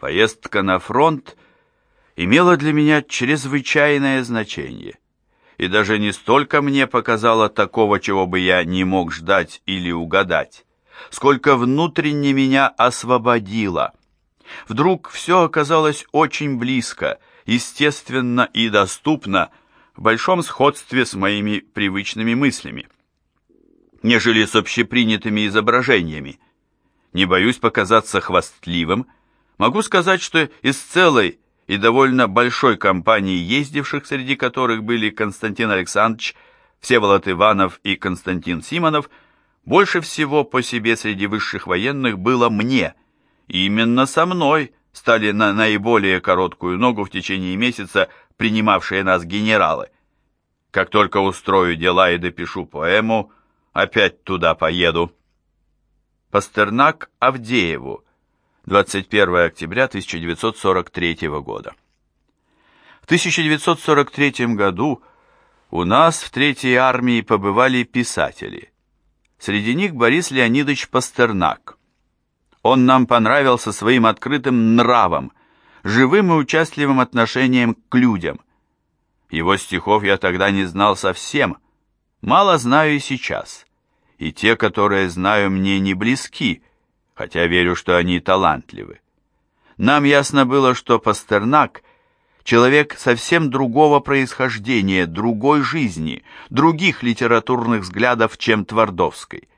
Поездка на фронт имела для меня чрезвычайное значение. И даже не столько мне показала такого, чего бы я не мог ждать или угадать, сколько внутренне меня освободило. Вдруг все оказалось очень близко, естественно и доступно, в большом сходстве с моими привычными мыслями, нежели с общепринятыми изображениями. Не боюсь показаться хвастливым, могу сказать, что из целой и довольно большой компании ездивших, среди которых были Константин Александрович, Всеволод Иванов и Константин Симонов, больше всего по себе среди высших военных было мне, и именно со мной стали на наиболее короткую ногу в течение месяца принимавшие нас генералы. Как только устрою дела и допишу поэму, опять туда поеду. Пастернак Авдееву, 21 октября 1943 года. В 1943 году у нас в Третьей армии побывали писатели. Среди них Борис Леонидович Пастернак. Он нам понравился своим открытым нравом, живым и участливым отношением к людям. Его стихов я тогда не знал совсем, мало знаю и сейчас. И те, которые знаю, мне не близки, хотя верю, что они талантливы. Нам ясно было, что Пастернак — человек совсем другого происхождения, другой жизни, других литературных взглядов, чем Твардовской.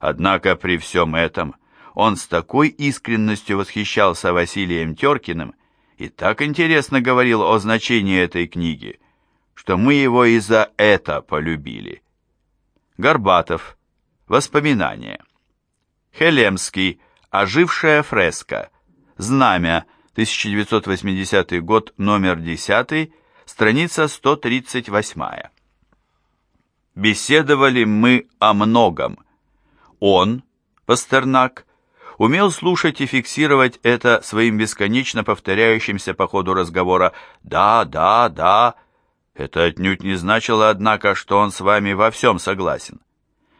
Однако при всем этом он с такой искренностью восхищался Василием Теркиным и так интересно говорил о значении этой книги, что мы его и за это полюбили. Горбатов. Воспоминания. Хелемский, ожившая фреска, знамя, 1980 год, номер 10, страница 138. Беседовали мы о многом. Он, Пастернак, умел слушать и фиксировать это своим бесконечно повторяющимся по ходу разговора «да, да, да». Это отнюдь не значило, однако, что он с вами во всем согласен.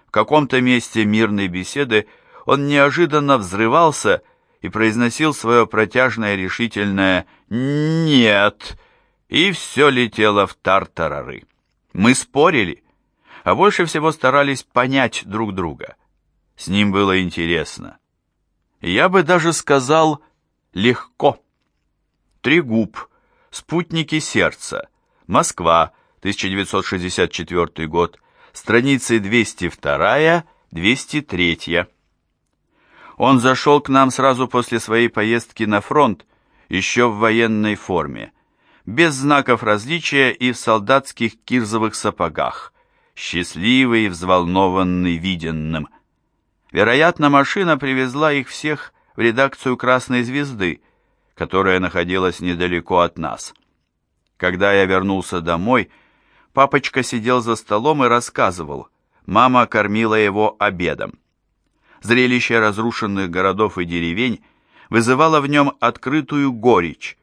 В каком-то месте мирной беседы он неожиданно взрывался и произносил свое протяжное решительное «нет», и все летело в тартарары. Мы спорили, а больше всего старались понять друг друга. С ним было интересно. Я бы даже сказал «легко». Трегуб, «Спутники сердца», Москва, 1964 год, страницы 202-203. Он зашел к нам сразу после своей поездки на фронт, еще в военной форме, без знаков различия и в солдатских кирзовых сапогах, счастливый и взволнованный виденным. Вероятно, машина привезла их всех в редакцию «Красной звезды», которая находилась недалеко от нас. Когда я вернулся домой, папочка сидел за столом и рассказывал. Мама кормила его обедом. Зрелище разрушенных городов и деревень вызывало в нем открытую горечь.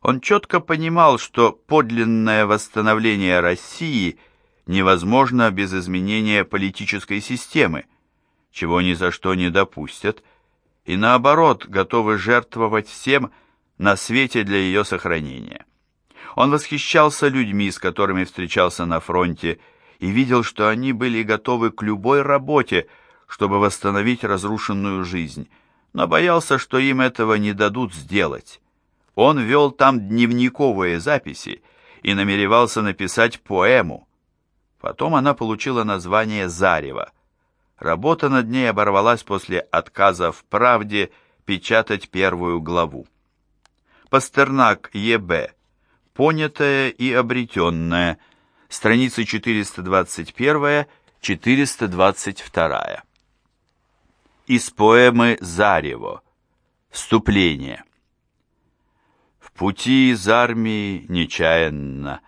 Он четко понимал, что подлинное восстановление России невозможно без изменения политической системы, чего ни за что не допустят, и наоборот готовы жертвовать всем на свете для ее сохранения. Он восхищался людьми, с которыми встречался на фронте, и видел, что они были готовы к любой работе, чтобы восстановить разрушенную жизнь, но боялся, что им этого не дадут сделать. Он вел там дневниковые записи и намеревался написать поэму. Потом она получила название «Зарево». Работа над ней оборвалась после отказа в «Правде» печатать первую главу. Пастернак Е.Б. «Понятое и обретенное», страницы 421-422 из поэмы «Зарево». Вступление. В пути из армии нечаянно,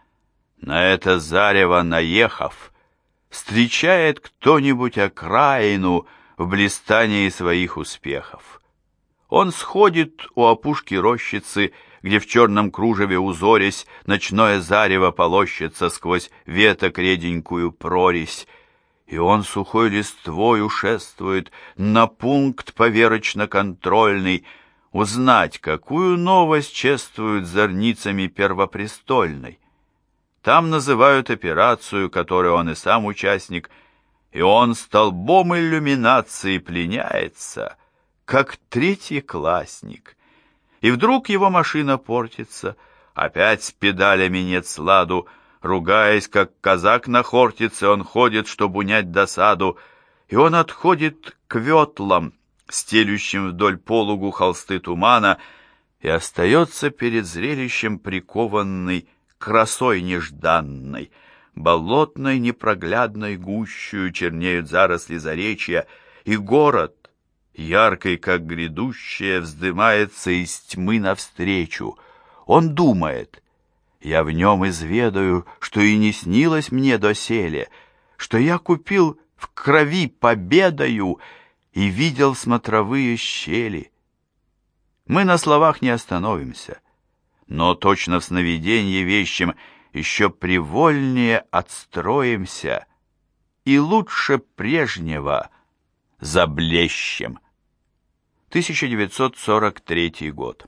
на это зарево наехав, встречает кто-нибудь окраину в блистании своих успехов. Он сходит у опушки рощицы, где в черном кружеве узорясь ночное зарево полощется сквозь веток реденькую прорезь, и он сухой листвой ушествует на пункт поверочно-контрольный. узнать, какую новость чествуют зорницами первопрестольной. Там называют операцию, которой он и сам участник, и он столбом иллюминации пленяется, как третий классник. И вдруг его машина портится, опять с педалями нет сладу, ругаясь, как казак на хортице, он ходит, чтобы унять досаду, и он отходит к ветлам, стелющим вдоль полугу холсты тумана, и остается перед зрелищем прикованный красой нежданной, болотной непроглядной гущую чернеют заросли заречья, и город, яркий, как грядущее, вздымается из тьмы навстречу. Он думает, я в нем изведаю, что и не снилось мне доселе, что я купил в крови победою и видел смотровые щели. Мы на словах не остановимся но точно в сновидении вещем еще привольнее отстроимся и лучше прежнего заблещем. 1943 год.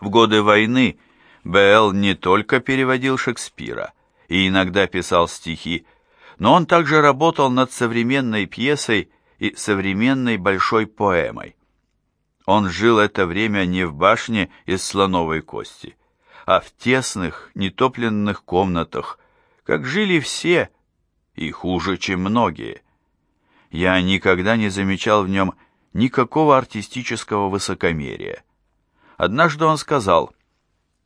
В годы войны Б.Л. не только переводил Шекспира и иногда писал стихи, но он также работал над современной пьесой и современной большой поэмой. Он жил это время не в башне из слоновой кости, а в тесных, нетопленных комнатах, как жили все, и хуже, чем многие. Я никогда не замечал в нем никакого артистического высокомерия. Однажды он сказал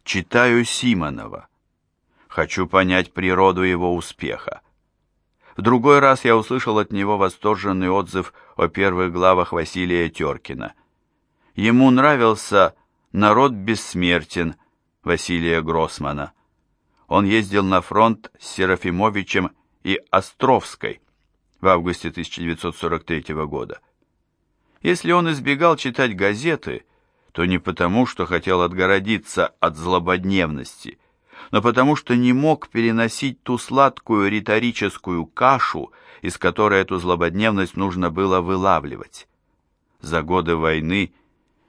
«Читаю Симонова. Хочу понять природу его успеха». В другой раз я услышал от него восторженный отзыв о первых главах Василия Теркина – Ему нравился «Народ бессмертен» Василия Гроссмана. Он ездил на фронт с Серафимовичем и Островской в августе 1943 года. Если он избегал читать газеты, то не потому, что хотел отгородиться от злободневности, но потому что не мог переносить ту сладкую риторическую кашу, из которой эту злободневность нужно было вылавливать. За годы войны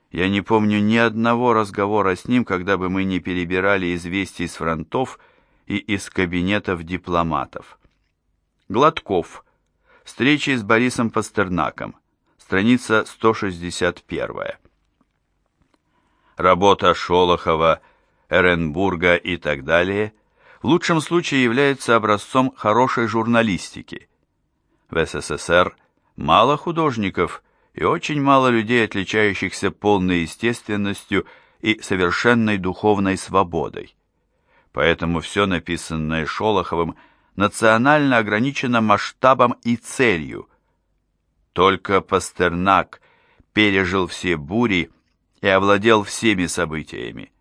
я не помню ни одного разговора с ним, когда бы мы не перебирали известий с фронтов и из кабинетов дипломатов. Гладков. Встречи с Борисом Пастернаком. Страница 161. Работа Шолохова, Эренбурга и так далее в лучшем случае является образцом хорошей журналистики. В СССР мало художников, и очень мало людей, отличающихся полной естественностью и совершенной духовной свободой. Поэтому все написанное Шолоховым национально ограничено масштабом и целью. Только Пастернак пережил все бури и овладел всеми событиями.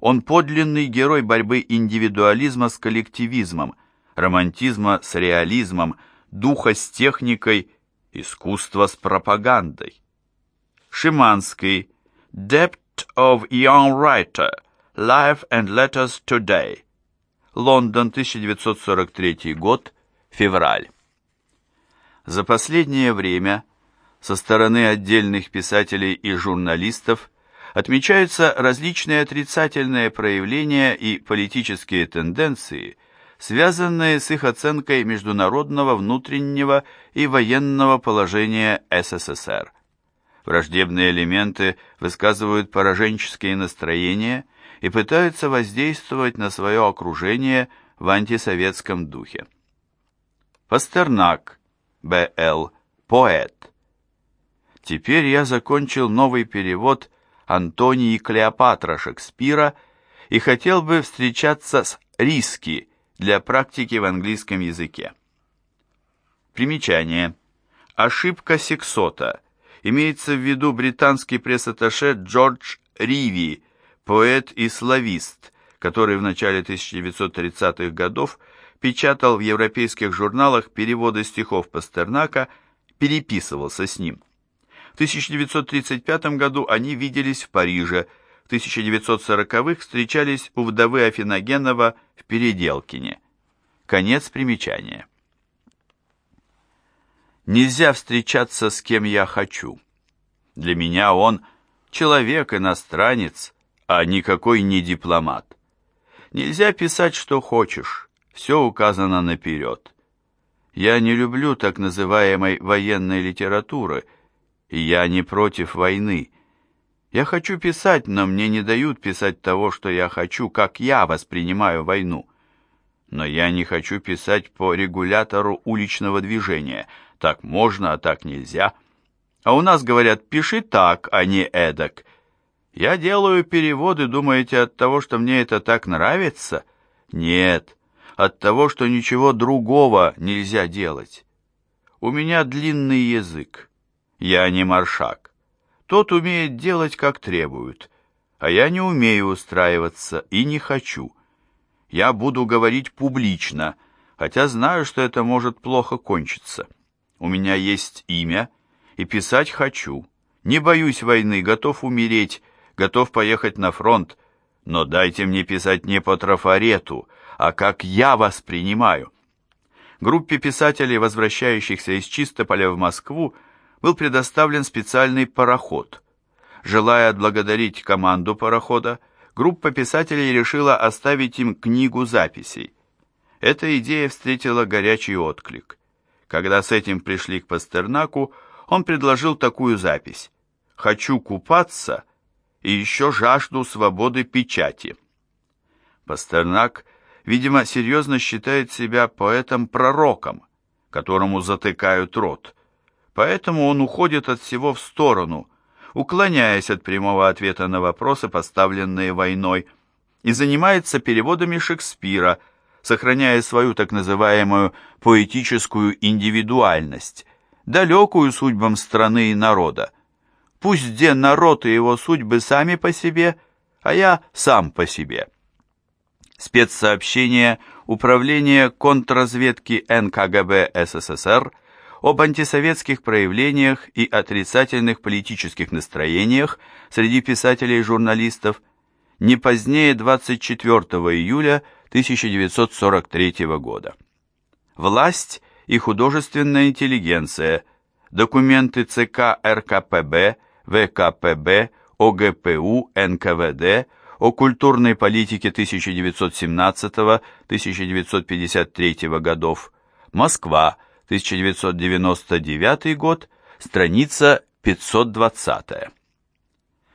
Он подлинный герой борьбы индивидуализма с коллективизмом, романтизма с реализмом, духа с техникой Искусство с пропагандой. Шиманский. Depth of Young Writer. Life and Letters Today. Лондон, 1943 год. Февраль. За последнее время со стороны отдельных писателей и журналистов отмечаются различные отрицательные проявления и политические тенденции – связанные с их оценкой международного внутреннего и военного положения СССР. Враждебные элементы высказывают пораженческие настроения и пытаются воздействовать на свое окружение в антисоветском духе. Пастернак, Б.Л., поэт. Теперь я закончил новый перевод Антонии Клеопатра Шекспира и хотел бы встречаться с Риски, для практики в английском языке. Примечание. Ошибка сексота. Имеется в виду британский пресс-атташе Джордж Риви, поэт и славист, который в начале 1930-х годов печатал в европейских журналах переводы стихов Пастернака, переписывался с ним. В 1935 году они виделись в Париже, в 1940-х встречались у вдовы Афиногенова в Переделкине. Конец примечания. Нельзя встречаться с кем я хочу. Для меня он человек, иностранец, а никакой не дипломат. Нельзя писать, что хочешь, все указано наперед. Я не люблю так называемой военной литературы, я не против войны. Я хочу писать, но мне не дают писать того, что я хочу, как я воспринимаю войну. Но я не хочу писать по регулятору уличного движения. Так можно, а так нельзя. А у нас говорят, пиши так, а не эдак. Я делаю переводы, думаете, от того, что мне это так нравится? Нет, от того, что ничего другого нельзя делать. У меня длинный язык. Я не маршак. Тот умеет делать, как требуют, а я не умею устраиваться и не хочу. Я буду говорить публично, хотя знаю, что это может плохо кончиться. У меня есть имя, и писать хочу. Не боюсь войны, готов умереть, готов поехать на фронт, но дайте мне писать не по трафарету, а как я воспринимаю. Группе писателей, возвращающихся из Чистополя в Москву, был предоставлен специальный пароход. Желая отблагодарить команду парохода, группа писателей решила оставить им книгу записей. Эта идея встретила горячий отклик. Когда с этим пришли к Пастернаку, он предложил такую запись «Хочу купаться и еще жажду свободы печати». Пастернак, видимо, серьезно считает себя поэтом-пророком, которому затыкают рот – Поэтому он уходит от всего в сторону, уклоняясь от прямого ответа на вопросы, поставленные войной, и занимается переводами Шекспира, сохраняя свою так называемую поэтическую индивидуальность, далекую судьбам страны и народа. Пусть где народ и его судьбы сами по себе, а я сам по себе. Спецсообщение Управления контрразведки НКГБ СССР об антисоветских проявлениях и отрицательных политических настроениях среди писателей и журналистов не позднее 24 июля 1943 года. Власть и художественная интеллигенция, документы ЦК РКПБ, ВКПБ, ОГПУ, НКВД о культурной политике 1917-1953 годов, Москва, 1999 год, страница 520.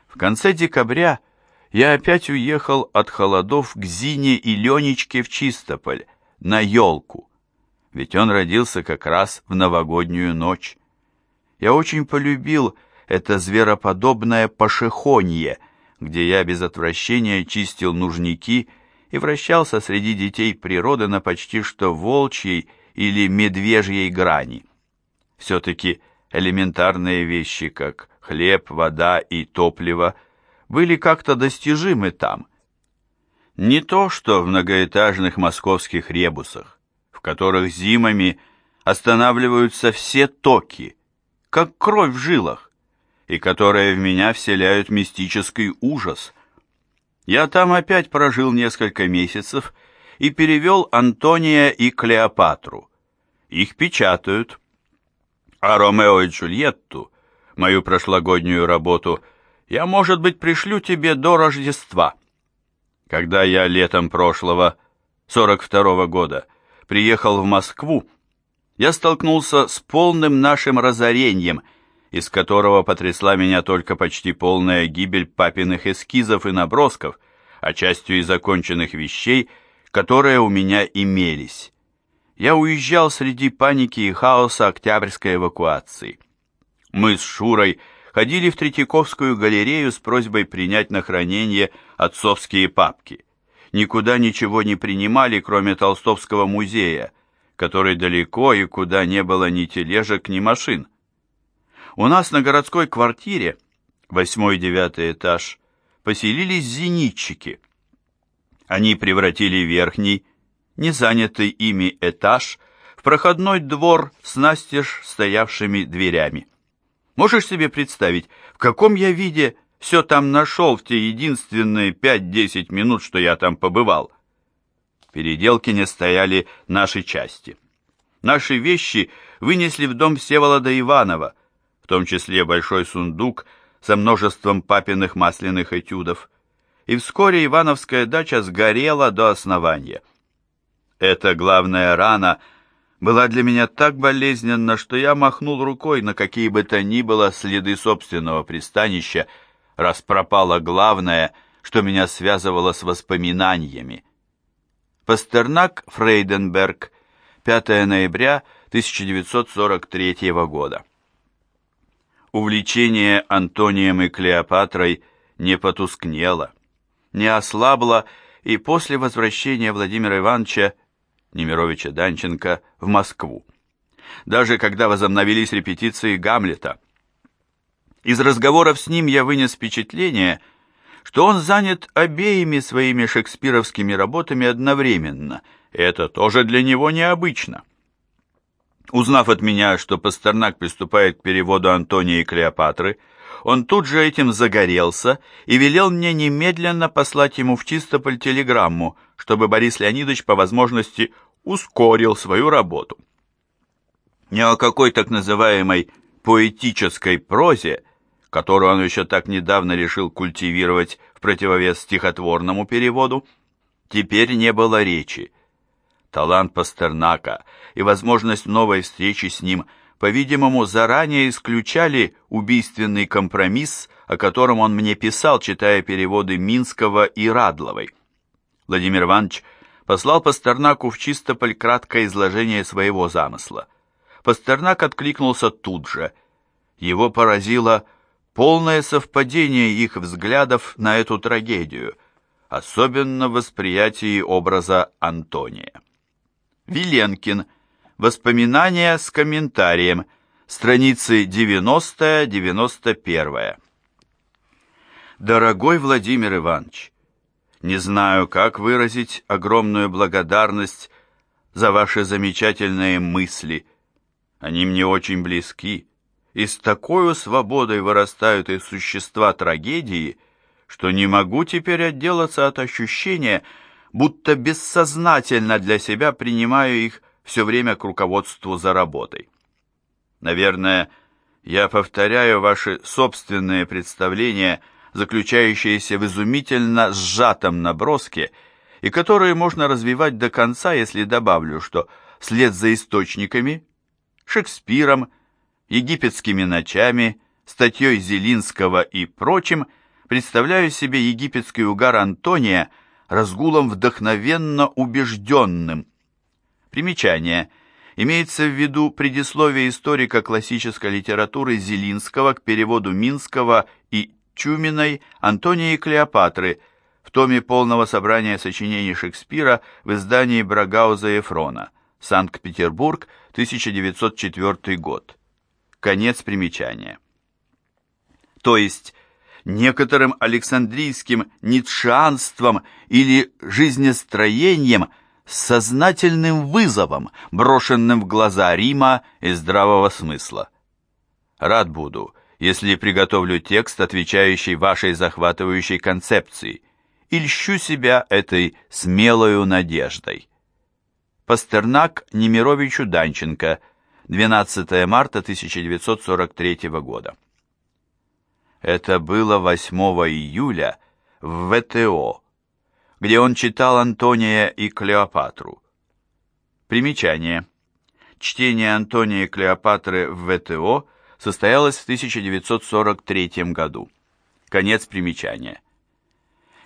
В конце декабря я опять уехал от холодов к Зине и Ленечке в Чистополь, на елку, ведь он родился как раз в новогоднюю ночь. Я очень полюбил это звероподобное пошехонье, где я без отвращения чистил нужники и вращался среди детей природы на почти что волчьей или медвежьей грани. Все-таки элементарные вещи, как хлеб, вода и топливо, были как-то достижимы там. Не то, что в многоэтажных московских ребусах, в которых зимами останавливаются все токи, как кровь в жилах, и которые в меня вселяют мистический ужас. Я там опять прожил несколько месяцев и перевел Антония и Клеопатру. Их печатают. А Ромео и Джульетту, мою прошлогоднюю работу, я, может быть, пришлю тебе до Рождества. Когда я летом прошлого, 42-го года, приехал в Москву, я столкнулся с полным нашим разорением, из которого потрясла меня только почти полная гибель папиных эскизов и набросков, а частью и законченных вещей – которые у меня имелись. Я уезжал среди паники и хаоса Октябрьской эвакуации. Мы с Шурой ходили в Третьяковскую галерею с просьбой принять на хранение отцовские папки. Никуда ничего не принимали, кроме Толстовского музея, который далеко и куда не было ни тележек, ни машин. У нас на городской квартире, восьмой-девятый этаж, поселились зенитчики – они превратили верхний, не занятый ими этаж, в проходной двор с настежь стоявшими дверями. Можешь себе представить, в каком я виде все там нашел в те единственные пять-десять минут, что я там побывал? В Переделкине стояли наши части. Наши вещи вынесли в дом Всеволода Иванова, в том числе большой сундук со множеством папиных масляных этюдов, и вскоре Ивановская дача сгорела до основания. Эта главная рана была для меня так болезненна, что я махнул рукой на какие бы то ни было следы собственного пристанища, раз пропало главное, что меня связывало с воспоминаниями. Пастернак Фрейденберг, 5 ноября 1943 года. Увлечение Антонием и Клеопатрой не потускнело, не ослабло и после возвращения Владимира Ивановича Немировича Данченко в Москву. Даже когда возобновились репетиции Гамлета. Из разговоров с ним я вынес впечатление, что он занят обеими своими шекспировскими работами одновременно. Это тоже для него необычно. Узнав от меня, что Пастернак приступает к переводу Антония и Клеопатры, он тут же этим загорелся и велел мне немедленно послать ему в Чистополь телеграмму, чтобы Борис Леонидович по возможности ускорил свою работу. Ни о какой так называемой поэтической прозе, которую он еще так недавно решил культивировать в противовес стихотворному переводу, теперь не было речи. Талант Пастернака и возможность новой встречи с ним, по-видимому, заранее исключали убийственный компромисс, о котором он мне писал, читая переводы Минского и Радловой. Владимир Иванович послал Пастернаку в Чистополь краткое изложение своего замысла. Пастернак откликнулся тут же. Его поразило полное совпадение их взглядов на эту трагедию, особенно в восприятии образа Антония. Виленкин. Воспоминания с комментарием. Страницы 90-91. Дорогой Владимир Иванович, не знаю, как выразить огромную благодарность за ваши замечательные мысли. Они мне очень близки, и с такой свободой вырастают из существа трагедии, что не могу теперь отделаться от ощущения, будто бессознательно для себя принимаю их все время к руководству за работой. Наверное, я повторяю ваши собственные представления, заключающиеся в изумительно сжатом наброске, и которые можно развивать до конца, если добавлю, что вслед за источниками, Шекспиром, египетскими ночами, статьей Зелинского и прочим, представляю себе египетский угар Антония – разгулом вдохновенно убежденным. Примечание. Имеется в виду предисловие историка классической литературы Зелинского к переводу Минского и Чуминой Антония и Клеопатры в томе полного собрания сочинений Шекспира в издании Брагауза и Эфрона. Санкт-Петербург, 1904 год. Конец примечания. То есть некоторым александрийским ницшеанством или жизнестроением с сознательным вызовом, брошенным в глаза Рима и здравого смысла. Рад буду, если приготовлю текст, отвечающий вашей захватывающей концепции, и льщу себя этой смелою надеждой. Пастернак Немировичу Данченко, 12 марта 1943 года. Это было 8 июля в ВТО, где он читал Антония и Клеопатру. Примечание. Чтение Антония и Клеопатры в ВТО состоялось в 1943 году. Конец примечания.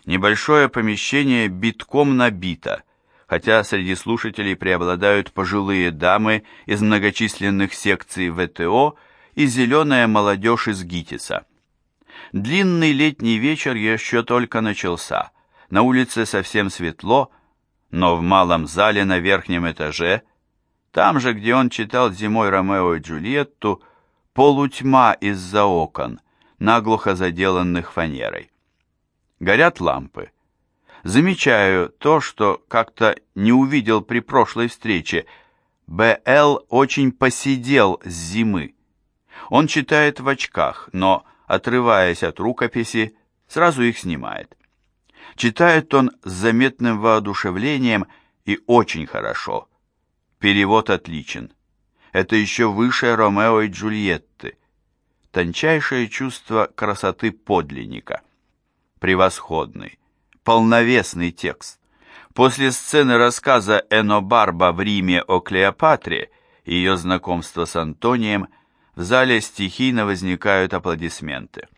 Небольшое помещение битком набито, хотя среди слушателей преобладают пожилые дамы из многочисленных секций ВТО и зеленая молодежь из ГИТИСа. Длинный летний вечер еще только начался. На улице совсем светло, но в малом зале на верхнем этаже, там же, где он читал зимой Ромео и Джульетту, полутьма из-за окон, наглухо заделанных фанерой. Горят лампы. Замечаю то, что как-то не увидел при прошлой встрече. Б.Л. очень посидел с зимы. Он читает в очках, но отрываясь от рукописи, сразу их снимает. Читает он с заметным воодушевлением и очень хорошо. Перевод отличен. Это еще выше Ромео и Джульетты. тончайшее чувство красоты подлинника. Превосходный, полновесный текст. После сцены рассказа Эно Барба в Риме о Клеопатре и ее знакомства с Антонием в зале стихийно возникают аплодисменты.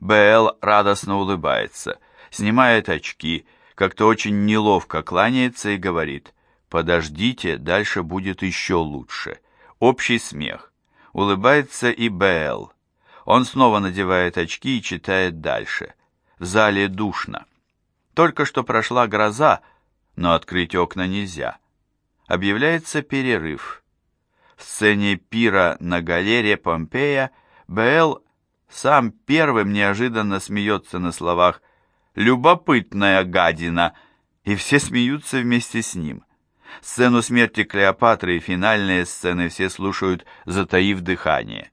Б.Л. радостно улыбается, снимает очки, как-то очень неловко кланяется и говорит «Подождите, дальше будет еще лучше». Общий смех. Улыбается и Б.Л. Он снова надевает очки и читает дальше. В зале душно. Только что прошла гроза, но открыть окна нельзя. Объявляется перерыв. В сцене пира на галере Помпея Б.Л. сам первым неожиданно смеется на словах «любопытная гадина», и все смеются вместе с ним. Сцену смерти Клеопатры и финальные сцены все слушают, затаив дыхание.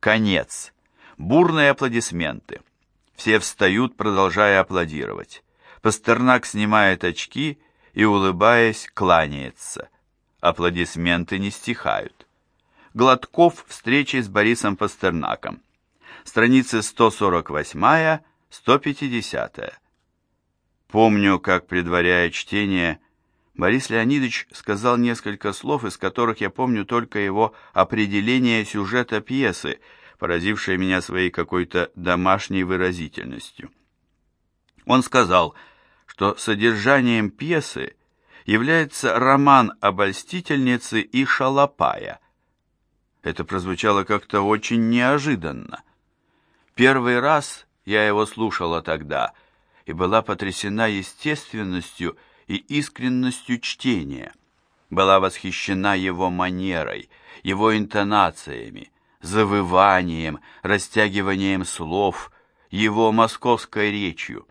Конец. Бурные аплодисменты. Все встают, продолжая аплодировать. Пастернак снимает очки и, улыбаясь, кланяется. Аплодисменты не стихают. Гладков встречи с Борисом Пастернаком. Страницы 148-150. Помню, как, предваряя чтение, Борис Леонидович сказал несколько слов, из которых я помню только его определение сюжета пьесы, поразившее меня своей какой-то домашней выразительностью. Он сказал, что содержанием пьесы является роман обольстительницы и шалопая. Это прозвучало как-то очень неожиданно. Первый раз я его слушала тогда и была потрясена естественностью и искренностью чтения, была восхищена его манерой, его интонациями, завыванием, растягиванием слов, его московской речью.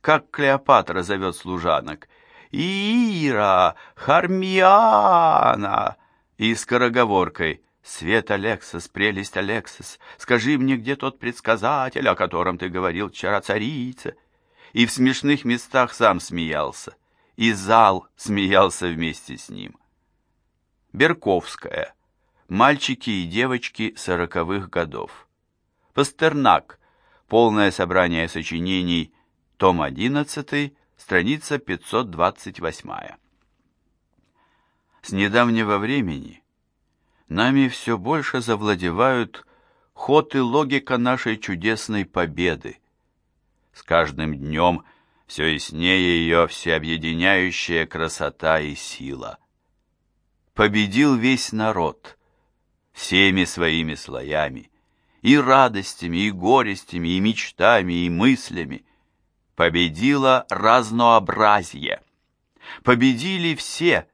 Как Клеопатра зовет служанок «Ира! Хармиана!» и скороговоркой «Свет Алексас, прелесть Алексас, скажи мне, где тот предсказатель, о котором ты говорил вчера царица?» И в смешных местах сам смеялся и зал смеялся вместе с ним. Берковская. Мальчики и девочки сороковых годов. Пастернак. Полное собрание сочинений. Том 11, страница 528. С недавнего времени нами все больше завладевают ход и логика нашей чудесной победы. С каждым днем все яснее ее всеобъединяющая красота и сила. Победил весь народ, всеми своими слоями, и радостями, и горестями, и мечтами, и мыслями. Победило разнообразие. Победили все,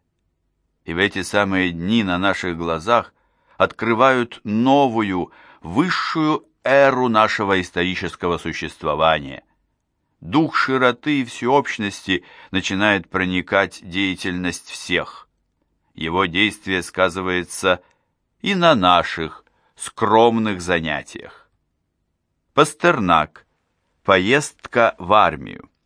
и в эти самые дни на наших глазах открывают новую, высшую эру нашего исторического существования – дух широты и всеобщности начинает проникать деятельность всех. Его действие сказывается и на наших скромных занятиях. Пастернак. Поездка в армию.